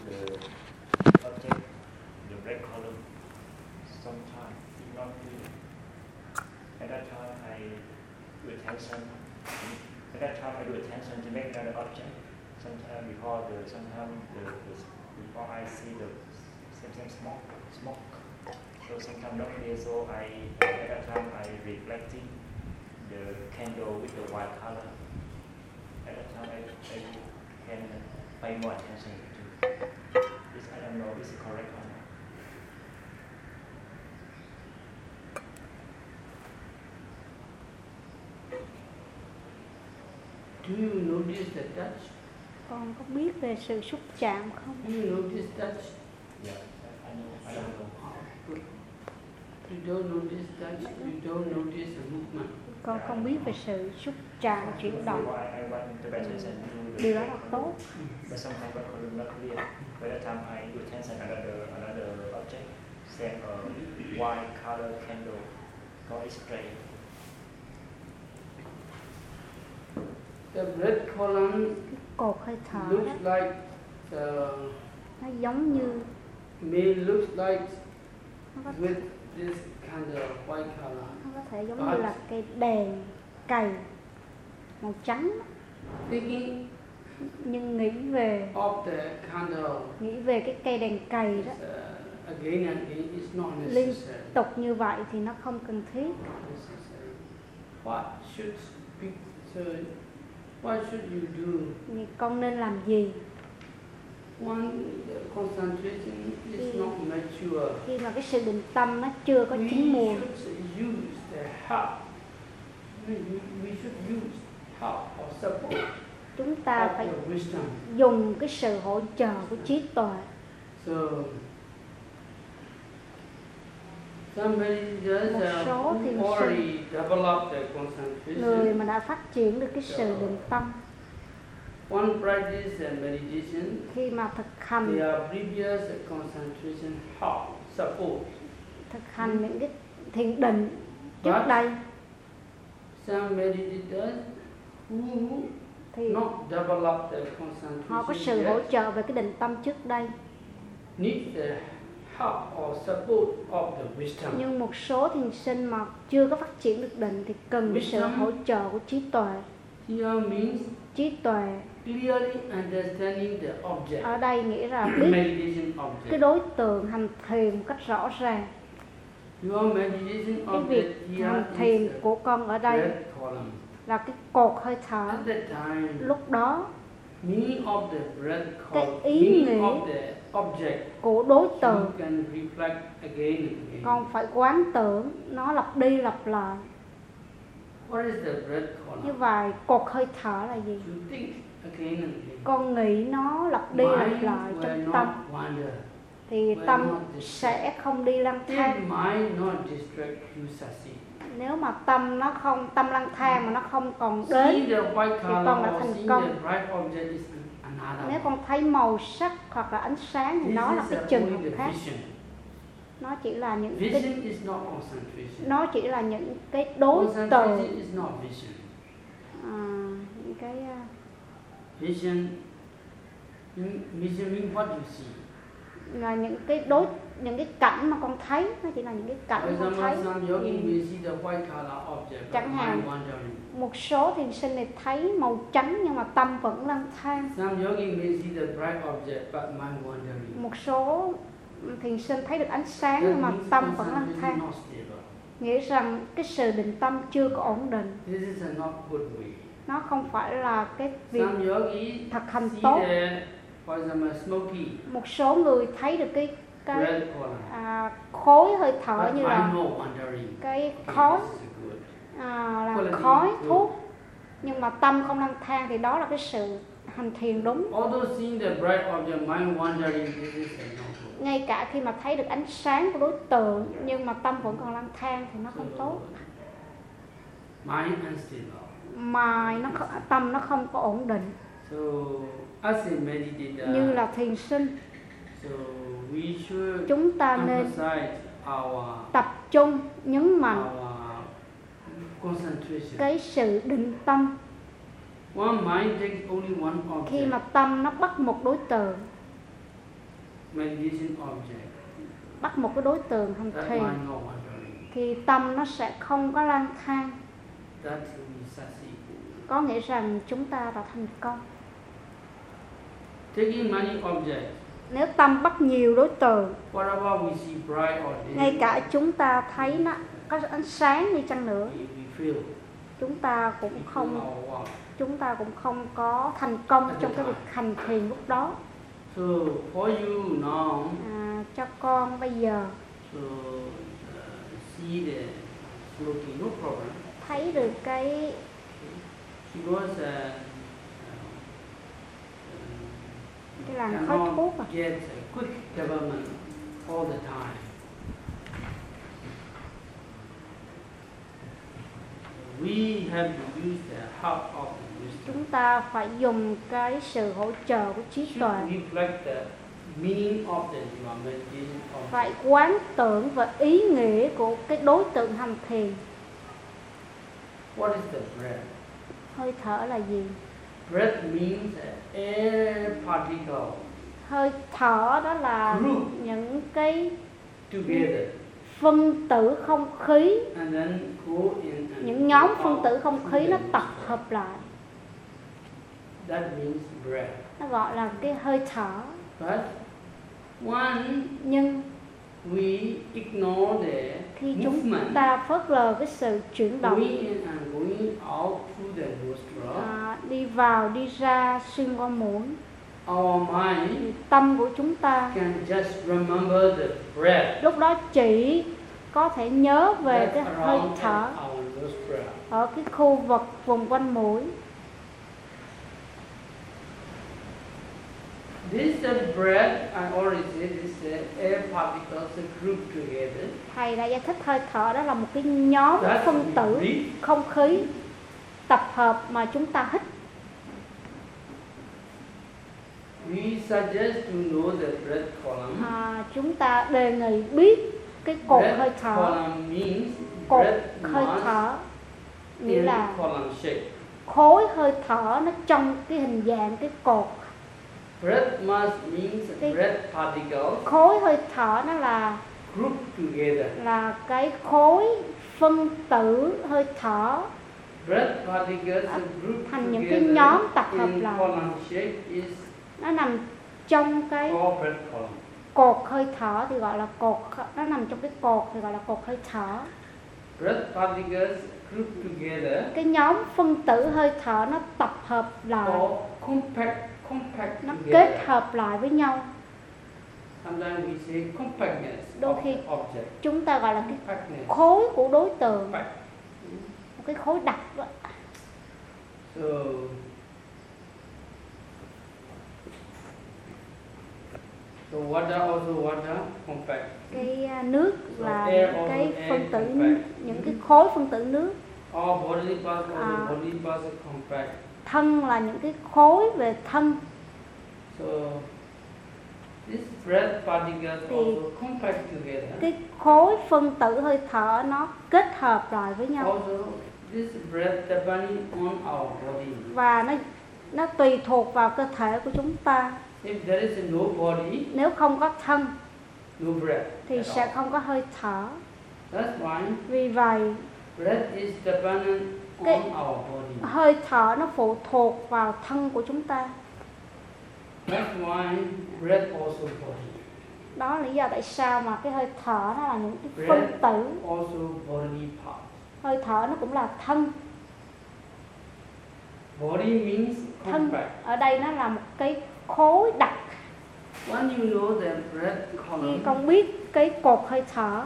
the object, the red column. Sometimes it's not clear. At that time, I do attention. At that time, I do attention to make another object. Sometimes because the sometimes the, the before I see the same smoke smoke. So sometimes not clear. So I at that time I reflecting the candle with the white color. At that time I, I can pay more attention to this. I don't know this is correct or not. Do you notice the touch? con có biết về sự xúc chạm không Do you notice touch? Yeah, I know. I don't know. You don't notice touch, you don't notice the movement. Con không biết về sự xúc chạm chuyển động. The điều đó là tốt. X-ray. The red column cột hơi thở đó. looks like the nó giống như may looks like with this kind of white color. Nó có thể giống như là cây đèn cày màu trắng. Thinking nhưng nghĩ về of the candle nghĩ về cái cây đèn cày đó uh, again and again is not liên tục như vậy thì nó không cần thiết. What should so? What should you do? thì con nên làm gì One, the concentration is not mature. khi mà cái sự định tâm nó chưa có chín use the help. We, we should use help or support chúng ta phải dùng cái sự hỗ trợ của trí tuệ So, somebody just Một uh, số thiền the người concentration. mà đã phát triển được cái sự định tâm One practice and meditation khi mà thực They hành are previous concentration help, support. thực hành những cái thiền định trước But- đây. Some meditators who thì not develop the họ có sự hỗ trợ về cái định tâm trước đây. Need the help or support of the wisdom. nhưng một số thiền sinh mà chưa có phát triển được định thì cần cái sự Wisdom. hỗ trợ của trí tuệ. Here means trí tuệ clearly understanding the object, ở đây nghĩa là biết cái đối tượng hành thiền một cách rõ ràng cái việc hành thiền của con ở đây là cái cột hơi thở. Lúc đó Cái ý nghĩa của đối tượng con phải quán tưởng nó lặp đi lặp lại. What is the red như vậy cột hơi thở là gì? Con nghĩ nó lặp đi lặp lại trong tâm. Thì tâm sẽ không đi lang thang. nếu mà tâm nó không tâm lang thang mà nó không còn đến white con đã thành công. nếu con thấy màu sắc hoặc là ánh sáng thì nó là cái uh, hợp the khác. nó chỉ là những cái nó chỉ là những cái đối tượng. à, những cái à, Vision, means what you see là những cái đối, những cái cảnh mà con thấy, nó chỉ là những cái cảnh con thấy. Chẳng hạn. một số thiền sinh này thấy màu trắng nhưng mà tâm vẫn lang thang. Một số thiền sinh thấy được ánh sáng nhưng mà tâm vẫn lang thang. Nghĩa rằng cái sự định tâm chưa có ổn định. Nó không phải là cái việc thực hành tốt một số người thấy được cái cái à, khối hơi thở but như là cái khói à, là Quality khói thuốc. Nhưng mà tâm không lang thang thì đó là cái sự hành thiền đúng. Ngay cả khi mà thấy được ánh sáng của đối tượng nhưng mà tâm vẫn còn lang thang thì nó không tốt. Mind nó tâm nó không có ổn định So, as a meditator, như là thiền sinh. Chúng ta nên tập trung nhấn mạnh cái sự định tâm. One mind takes only one khi mà tâm nó bắt một đối tượng bắt một cái đối tượng not wandering, thì tâm nó sẽ không có lang thang. Có nghĩa rằng chúng ta đã thành công Taking many objects, nếu tâm bắt nhiều đối tượng ngay cả chúng ta thấy nó có ánh sáng đi chăng nữa chúng ta cũng không chúng ta cũng không có thành công trong cái việc hành thiền lúc đó. So for you now à, cho con bây giờ to uh, see the smoking, no problem. thấy được cái Because uh, cái uh, làn khói thuốc à. get a quick development all the time. We have to use the help of the wisdom. chúng ta phải dùng cái sự hỗ trợ của trí tuệ phải quán tưởng và ý nghĩa của cái đối tượng hành thiền what is the breath? hơi thở là gì Breath means air particle. Hơi thở đó là Group. những cái together. phân tử không khí. And then go in and những nhóm phân tử không khí nó tập hợp lại. That means breath. nó gọi là cái hơi thở. But one nhưng we ignore the khi chúng movement. ta phớt lờ cái sự chuyển động. In and going out through the nostril. à, đi vào đi ra xuyên qua mũi Our mind tâm của chúng ta can just remember the breath. lúc đó chỉ có thể nhớ về cái hơi thở ở cái khu vực vùng quanh mũi This breath, I already said, this uh, air particles grouped together. thầy đã giải thích hơi thở đó là một cái nhóm That's phân tử breathe. không khí tập hợp mà chúng ta hít We suggest to know the breath column. à, chúng ta đề nghị biết cái cột breath hơi thở column means cột breath hơi thở nghĩa là column shape. khối hơi thở nó trong cái hình dạng cái cột Breath mass means Cái- breath particles. khối hơi thở nó là grouped together. là cái khối phân tử hơi thở. Breath particles are grouped thành những cái nhóm tập hợp lại. is nó nằm trong cái cột hơi thở thì gọi là cột nó nằm trong cái cột thì gọi là cột hơi thở. Breath particles grouped together. Cái nhóm phân tử hơi thở nó tập hợp lại. Or compact compact nó kết hợp lại với nhau Đôi khi- chúng ta gọi là cái khối của đối tượng một cái khối đặc đó. So So water also water compact. cái à, nước So là air những cái phân tử compact. những cái khối phân tử nước All bodily parts also À. body parts compact. Thân là những cái khối về thân So this breath particles Thì- also compact together. cái khối phân tử hơi thở nó kết hợp lại với nhau Also this breath depending on our body. và nó nó tùy thuộc vào cơ thể của chúng ta If there is no body, nếu không có thân no breath. thì sẽ all. không có hơi thở That's why vì vậy breath is dependent Cái- hơi thở nó phụ thuộc vào thân của chúng ta. Đó là lý do tại sao mà cái hơi thở nó là những cái phân tử. hơi thở nó cũng là thân. Body means thân. ở đây nó là một cái khối đặc. When you know the breath khi con biết cái cột hơi thở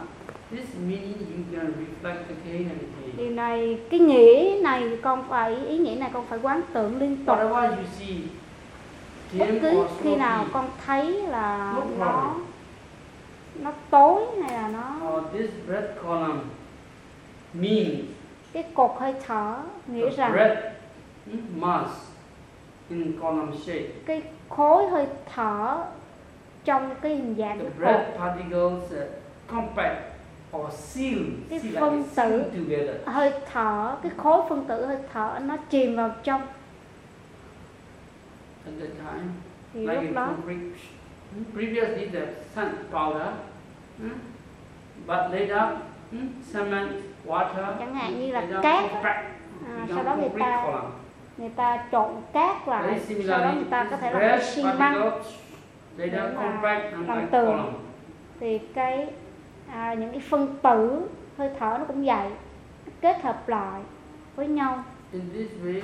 this meaning you can reflect the K and K. điều này cái nghĩa này con phải ý nghĩa này con phải quán tưởng liên tục. Whatever you see, bất cứ khi nào con thấy là nó nó tối hay là nó or this breath column means cái cột hơi thở nghĩa rằng hmm, mass in column shape. cái khối hơi thở trong cái hình dạng The breath particles uh, compact Cái phân tử. hơi thở cái khối phân tử hơi thở nó chìm vào trong thì like lúc đó Hmm? Previously the sun powder, hmm? but later hmm? cement, water, chẳng hạn như là cát à, sau đó người ta người ta trộn cát lại sau đó người ta có thể làm xi măng làm column. thì cái à, những cái phân tử hơi thở nó cũng vậy nó kết hợp lại với nhau. In this way,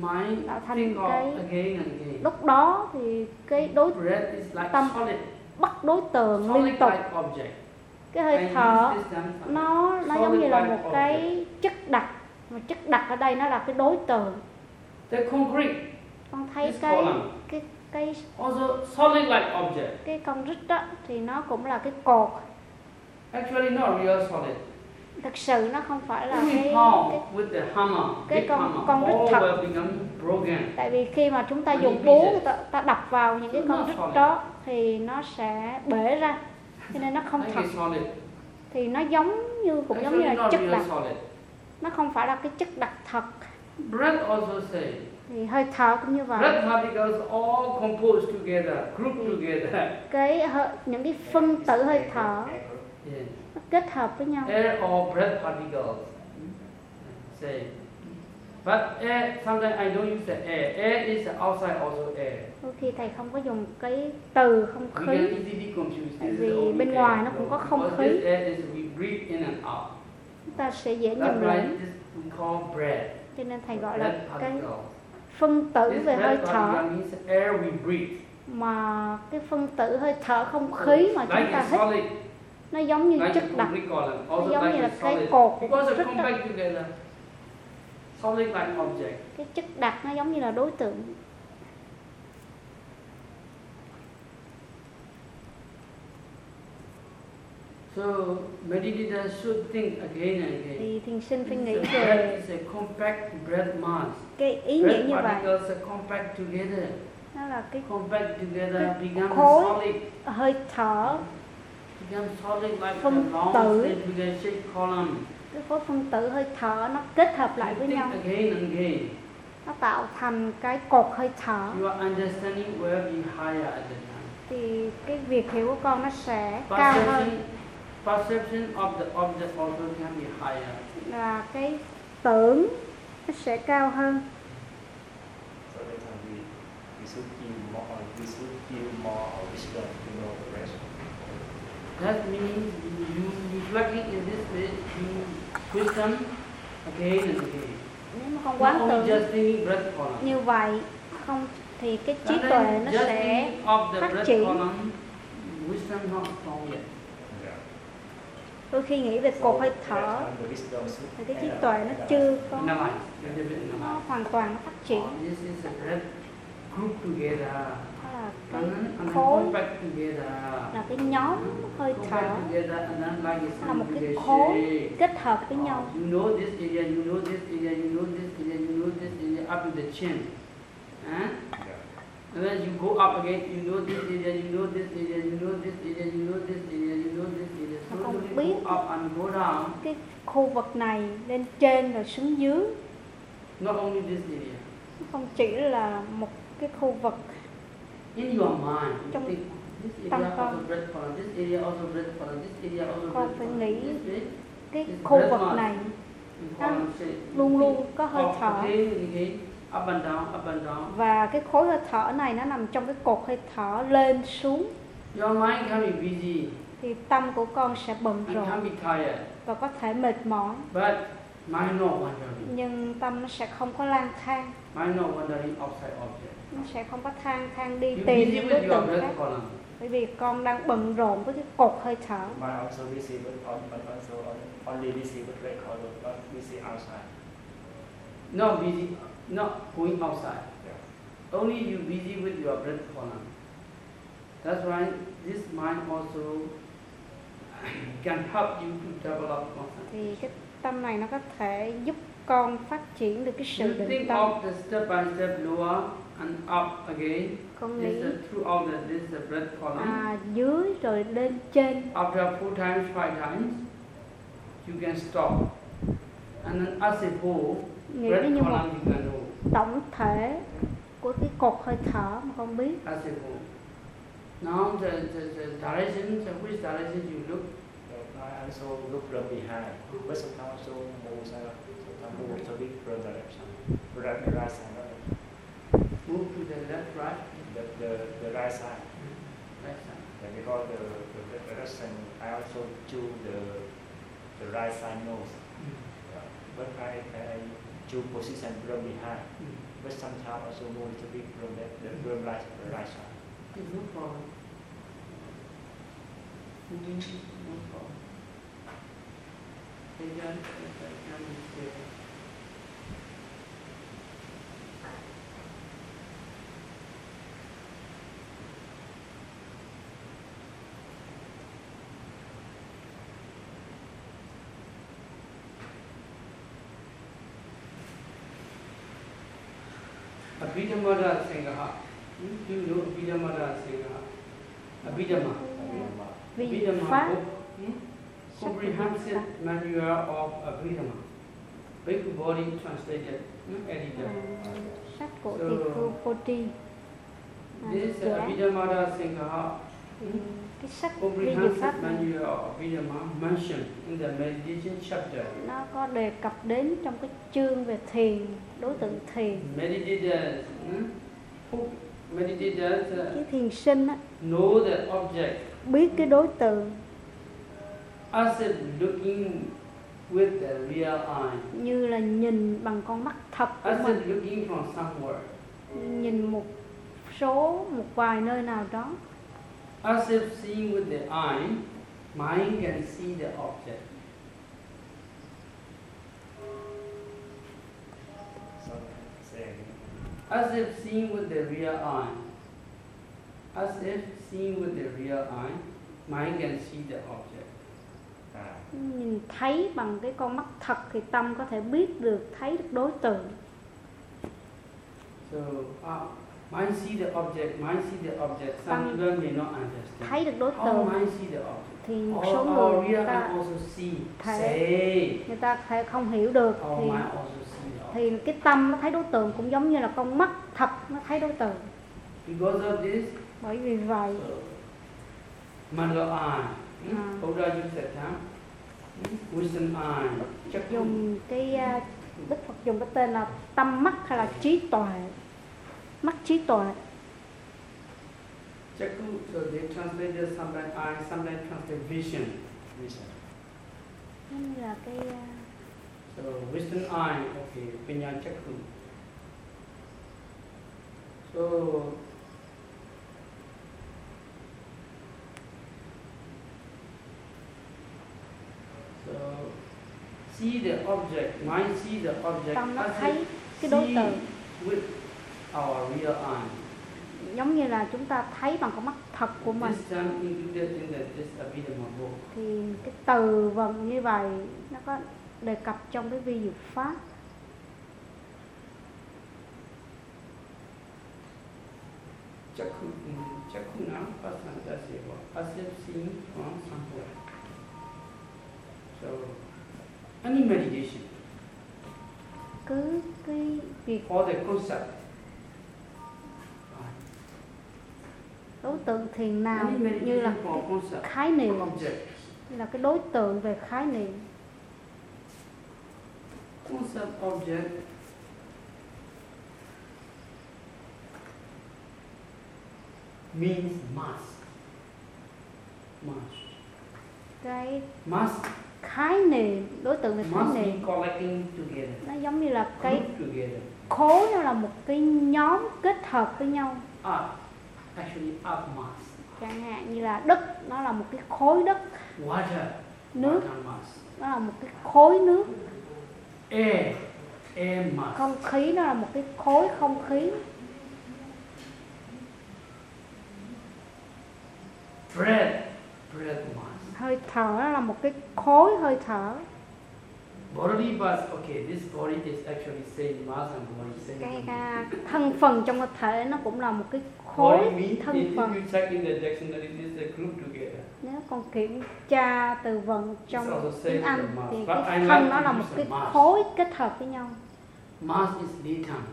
mind tạo thành cái again and again. lúc đó thì cái đối like tâm solid, bắt đối tượng solid liên tục. like cái hơi thở nó nó giống như là một cái chất đặc. Mà chất đặc ở đây nó là cái đối tượng. The concrete. Con thấy cái column. cái cái Also solid like object. cái con rít đó thì nó cũng là cái cột Actually not real solid. thực sự nó không phải là cái, cái with the hammer, cái con- hammer, con rít thật. tại vì khi mà chúng ta dùng búa ta, ta đập vào những cái con rít đó thì nó sẽ bể ra cho nên nó không thật thì nó giống như cũng giống như là chất đặc solid. nó không phải là cái chất đặc thật Breath also say, thì hơi thở cũng như vậy breath particles all composed together, group Ừ. together. cái những cái phân tử hơi thở Yeah. nó kết hợp với nhau Air or breath particles. Say. But air, sometimes I don't use the air. Air is outside also air. đôi khi thầy không có dùng cái từ không khí. Tại vì bên ngoài nó cũng có không khí. Chúng ta sẽ dễ nhầm lẫn cho nên thầy gọi là cái phân tử về hơi thở mà cái phân tử hơi thở không khí mà chúng ta hít nó giống như chất đặc. nó giống như là cái cột like object. cái chất đặc nó giống như là đối tượng. So meditators should think again and again. thì thiền sinh phải nghĩ is a về cái ý nghĩa như vậy. nó là cái Compact together Cái khối solid. hơi thở Become solid like a phân long tử. cái khối phân tử hơi thở nó kết hợp lại với nhau again and again. nó tạo thành cái cột hơi thở Your understanding will be higher at the time. thì cái việc hiểu của con nó sẽ cao hơn Perception, of the object also can be higher. là cái tưởng nó sẽ cao hơn So that's how we, we should give more, we should give more wisdom to know the rest. That means you reflecting in this way, you wisdom again and again. nếu mà quán only tưởng just thinking breath column. như vậy không thì cái trí tuệ nó sẽ thinking of the phát breath triển. column, wisdom not strong yet. Yeah. đôi khi nghĩ về cột hơi thở thì cái trí tuệ nó chưa có nó hoàn toàn nó phát triển Là cái khối là cái nhóm hơi thở Compact together and then like a là một cái khối kết hợp với nhau You know this area, you know this area, you know this area, you know this area up to the chin. Huh? And then you go up again, you know this area, you know this area, you know this area, you know this area, you know this area. Con Slowly biết. go up and go down. cái khu vực này lên trên rồi xuống dưới Not only this area. không chỉ là một cái khu vực In your mind, you Trong think this area con. also breath column, this area also breath column, this area also Con breath phải column. nghĩ This way, cái khu vực này. Nó luôn luôn có hơi thở. và cái khối hơi thở này nó nằm trong cái cột hơi thở lên xuống. Thì tâm của con sẽ bận rộn và có thể mệt mỏi. Nhưng tâm nó sẽ không có lang thang Nó sẽ không có thang thang đi You tìm những đối tượng khác bởi vì con đang bận rộn với cái cột hơi thở not busy outside. Not going outside. Yeah. Only you busy with your breath column. That's why this mind also can help you to develop concentration. thì cái tâm này nó có thể giúp con phát triển được cái sự You định think tâm of the step by step lower and up again. con This nghĩ is throughout the this is the breath column. à, dưới rồi lên trên After four times, five times, you can stop. And then as a whole, breath như column you can know tổng thể của cái cột hơi thở mà con biết as a whole. Now the, the, the direction, so which direction you look? I also look from behind, but sometimes also move side, sometimes move to the side, right, the right side, the, the, right side. right side. And because the, the, the direction, I also choose the, the right side nose. Yeah. But I, I choose position from behind. Mm. But sometimes also move a little bit from the, the from right, the right side. It's no problem. Mm, No problem. They done, they here. Abhidhamma Singha. Do you know Abhidhamma Singha? Abhidhamma. vi Abhidhamma, pháp co- hmm? comprehensive manual of Abhidhamma. Bhikkhu body translated, hmm, edited. à, sách của So- tỳ khưu Poti à, This dịch giả. Abhidhamma Singha, Thì cái sách vi comprehensive pháp này. chapter. nó có đề cập đến trong cái chương về thiền đối tượng thiền. Meditators uh, cái thiền sinh á, biết cái đối tượng. As if looking with the real eye, như là nhìn bằng con mắt thật của as mình. looking from somewhere. nhìn một số một vài nơi nào đó As if seeing with the eye, mind can see the object. As if seeing with the real eye. As if seeing with the real eye, mind can see the object. À, nhìn thấy bằng cái con mắt thật thì tâm có thể biết được thấy được đối tượng So, uh, mind see the object, mind see the object. Some people may not understand. thấy được đối How tượng mind see the object? thì một số người người ta also see. Thấy. Người ta thể không hiểu được thì thì cái tâm nó thấy đối tượng cũng giống như là con mắt thật nó thấy đối tượng Because of this, bởi vì vậy mother eye. Buddha used that term. Wisdom eye. Dùng cái à, đức phật dùng cái tên là tâm mắt hay là trí tuệ mắt trí tuệ Chakku, so they translated sometimes eye, sometimes translate vision. như là cái à, So wisdom eye, okay, pinya chakku. So so see the object, mind see the object tâm nó thấy cái đối see tượng with our real eye. giống như là chúng ta thấy bằng con mắt thật của mình thì cái từ vần như vậy nó có đề cập trong cái vi diệu pháp Chakku, mm, chakku now, pasanta seva, as if seeing from somewhere. So, any meditation cứ cái việc or the concept. Đối tượng thiền nào như là concept, khái niệm như là cái đối tượng về khái niệm Concept, object. Means must. Must. cái Must, khái niệm đối tượng về khái niệm nó giống như là cái khối nó là một cái nhóm kết hợp với nhau earth mass. Chẳng hạn như là đất nó là một cái khối đất. Water, nước. nó là một cái khối nước. Air, air mass. không khí nó là một cái khối không khí. Breath, breath mass. hơi thở nó là một cái khối hơi thở cái body. à, thân phần trong cơ thể nó cũng là một cái khối thân phần you check in the dictionary, this is a group together. nếu con kiểm tra từ vựng trong tiếng Anh thì cái thân nó là một cái khối kết hợp với nhau Mass is latent.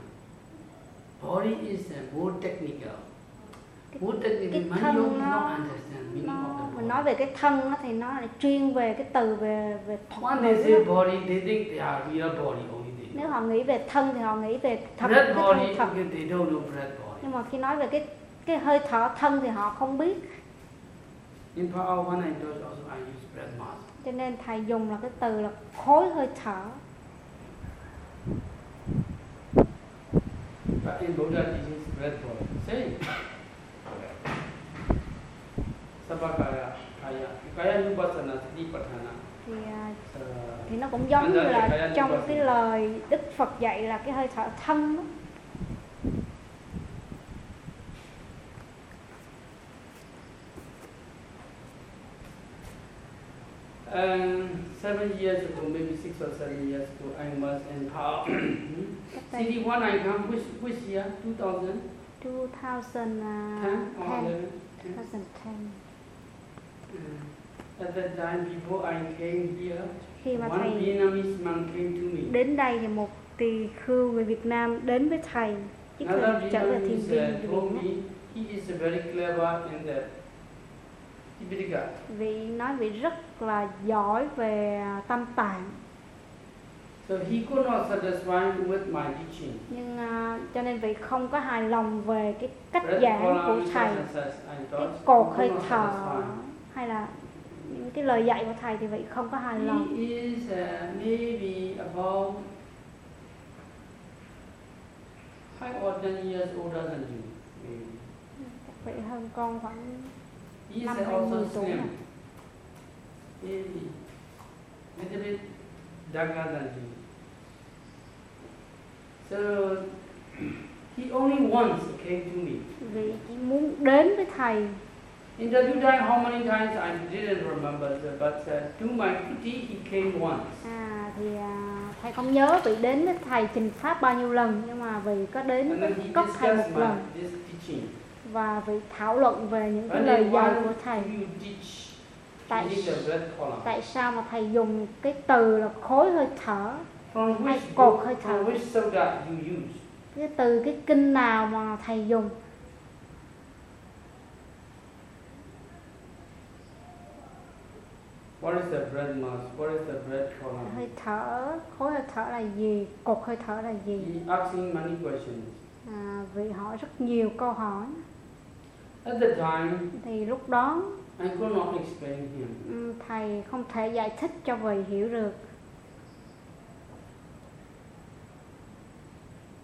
Body is uh, more technical. Who technically cái thân nó- nó mình nói về cái thân á, thì nó là chuyên về cái từ về về thuật When ngữ they say á. body, they think they are real body only they nếu họ nghĩ về thân thì họ nghĩ về thật Breath cái thân body, thật okay, they don't know breath body. nhưng mà khi nói về cái cái hơi thở thân thì họ không biết In power one I told also I use breath mask. cho nên thầy dùng là cái từ là khối hơi thở But in Buddha teachings, breath body. Same. Sabakaya, kaya, kaya nupassana, satipatthana. thì à, Uh, thì nó cũng giống như là trong cái lời Đức Phật dạy là cái hơi thở thân đó. Um, seven years ago, maybe six or seven years ago, I was in đây CD one I come which which year? Two thousand 2010 ten or eleven? 2010 Uh, at that time, before I came here, khi mà thầy đến đây thì một tỳ khưu người Việt Nam đến với thầy cái Another thời trở về thiền viên uh, Việt told Nam me he is very clever in the Tipitaka. vị nói vị rất là giỏi về à, tâm tạng So he could not satisfy with my teaching. nhưng à, cho nên vị không có hài lòng về cái cách giảng của thầy cái cột hơi thở. Hay là những cái lời dạy của thầy thì vị không có hài lòng He is uh, maybe about five or ten years older than you. Maybe. Chắc vị hơn con khoảng He Năm hay mười tuổi slim. Maybe little bit darker than you. So he only once came to me. vị chỉ muốn đến với thầy In the due time, how many times I didn't remember, but uh, to my pity, he came once. à thì à, thầy không nhớ vị đến với thầy trình pháp bao nhiêu lần nhưng mà vị có đến với cốc thầy một lần. và vị thảo luận về những cái lời dạy của thầy. tại tại sao mà thầy dùng cái từ là khối hơi thở? Hay cột hơi thở. cái từ cái kinh nào mà thầy dùng What is the breath mass? What is the breath column? hơi thở khối hơi thở là gì cột hơi thở là gì He asking many questions. à, vị hỏi rất nhiều câu hỏi At the time, thì lúc đó I could not explain him. ừm, thầy không thể giải thích cho vị hiểu được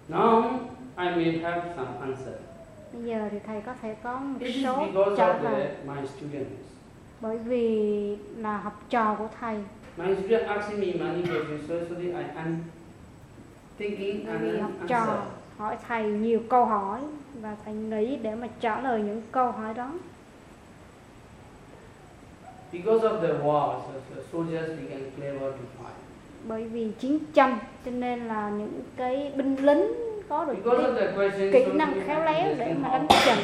Now, I may have some answer. bây giờ thì thầy có thể có một It is số because trả of lời my students. Bởi vì là học trò của thầy My student asking me many questions, so, so that I am thinking bởi vì học answer. trò hỏi thầy nhiều câu hỏi và thầy nghĩ để mà trả lời những câu hỏi đó Because of the war, so soldiers became clever to fight. bởi vì chiến tranh cho nên là những cái binh lính có được the kỹ năng khéo léo để mà đánh trận.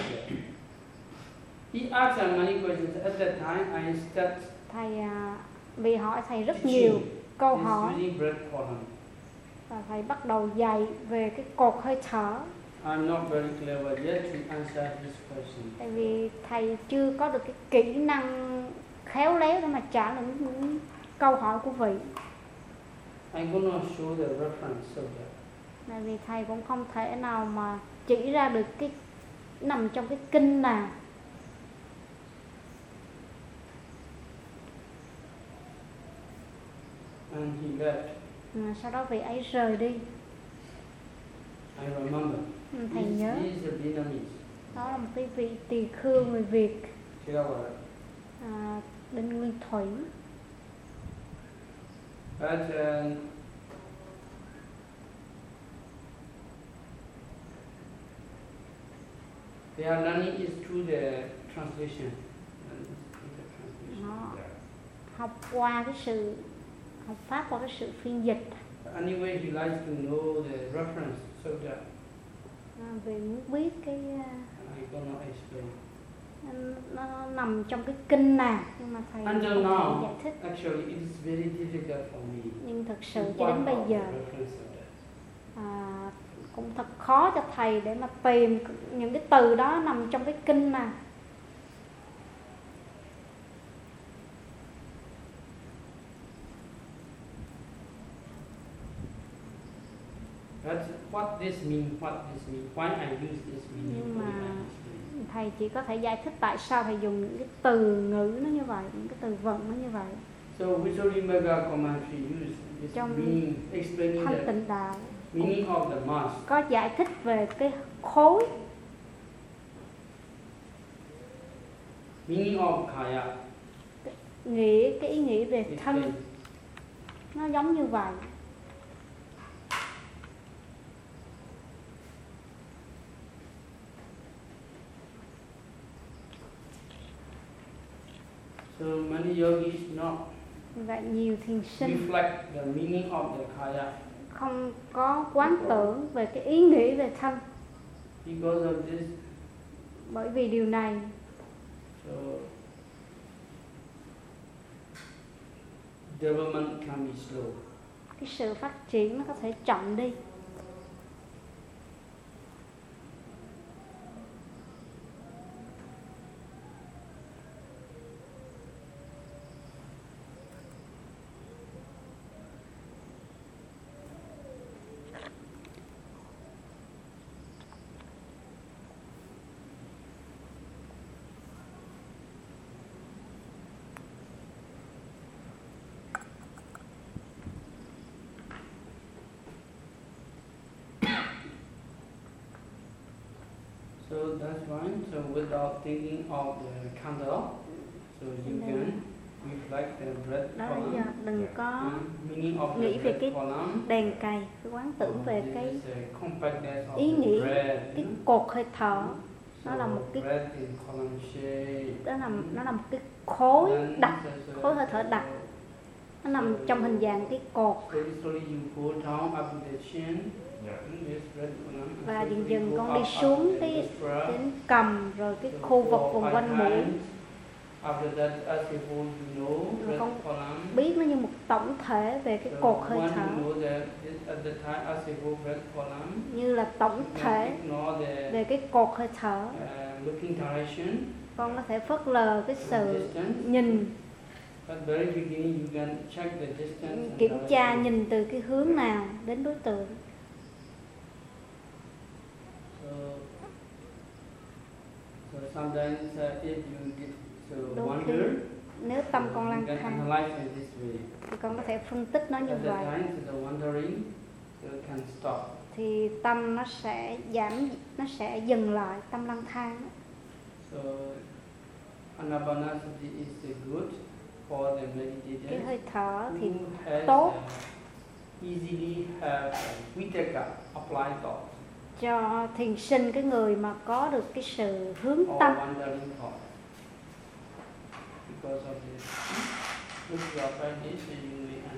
He asked many questions. At that time, I started thầy à, vì hỏi thầy rất nhiều câu hỏi và thầy bắt đầu dạy về cái cột hơi thở I'm not very clever yet to answer this question. tại vì thầy chưa có được cái kỹ năng khéo léo để mà trả lời những, những câu hỏi của vị I'm gonna show the reference of that. tại vì thầy cũng không thể nào mà chỉ ra được cái nằm trong cái kinh nào And he left. mà sau đó vị ấy rời đi I remember. Ừ, thầy nhớ He is a Vietnamese. đó là một cái vị tỳ khưu người Việt à, Đinh Nguyên Thủy But um, their learning is through the translation. Đó. học qua cái sự học pháp qua cái sự phiên dịch Anyway, he likes to know the reference so that à, vì muốn biết cái explain. nó nằm trong cái kinh nào nhưng mà thầy Until không now. giải thích Actually, it is very difficult for me nhưng thật sự cho đến bây giờ à, cũng thật khó cho thầy để mà tìm những cái từ đó nằm trong cái kinh mà That's what this mean, what this mean, why I use this meaning. Nhưng mà- thầy chỉ có thể giải thích tại sao thầy dùng những cái từ ngữ nó như vậy những cái từ vựng nó như vậy. So Visuddhimagga commentary use this Trong meaning, explaining thanh the tịnh đạo. meaning of the mass. có giải thích về cái khối. Meaning of kaya. nghĩa cái ý nghĩa về thân. Nó giống như vậy So many yogis not vậy nhiều thiền sinh reflect the meaning of the kaya không có quán tưởng về cái ý nghĩa về thân because of this. bởi vì điều này So development can be slow. cái sự phát triển nó có thể chậm đi So that's fine. So without thinking of the candle, so you can reflect the breath đó column. đừng có and meaning of the nghĩ về cái column. đèn cày cái quán tưởng về cái is a compactness of ý breath. cái cột hơi thở nó là một cái- breath in column shape. đó là nó là một cái khối đặc khối hơi thở đặc nó nằm trong hình dạng cái cột Và dần dần con đi xuống cái đến cầm rồi cái khu vực vùng quanh mũi Rồi con biết nó như một tổng thể về cái cột hơi thở. Như là tổng thể về cái cột hơi thở. Con có thể phớt lờ cái sự nhìn. Kiểm tra nhìn từ cái hướng nào đến đối tượng So, so sometimes uh, if you get so Đôi khi wonder, nếu tâm con lang can thang thì con có thể phân tích nó như vậy. thì tâm nó sẽ giảm nó sẽ dừng lại tâm lang thang. So anapanasati is good for the cái meditators hơi thở thì tốt. easily have vitaka applied thought cho thiền sinh cái người mà có được cái sự hướng tâm. Because of this, look your practice, you may understand.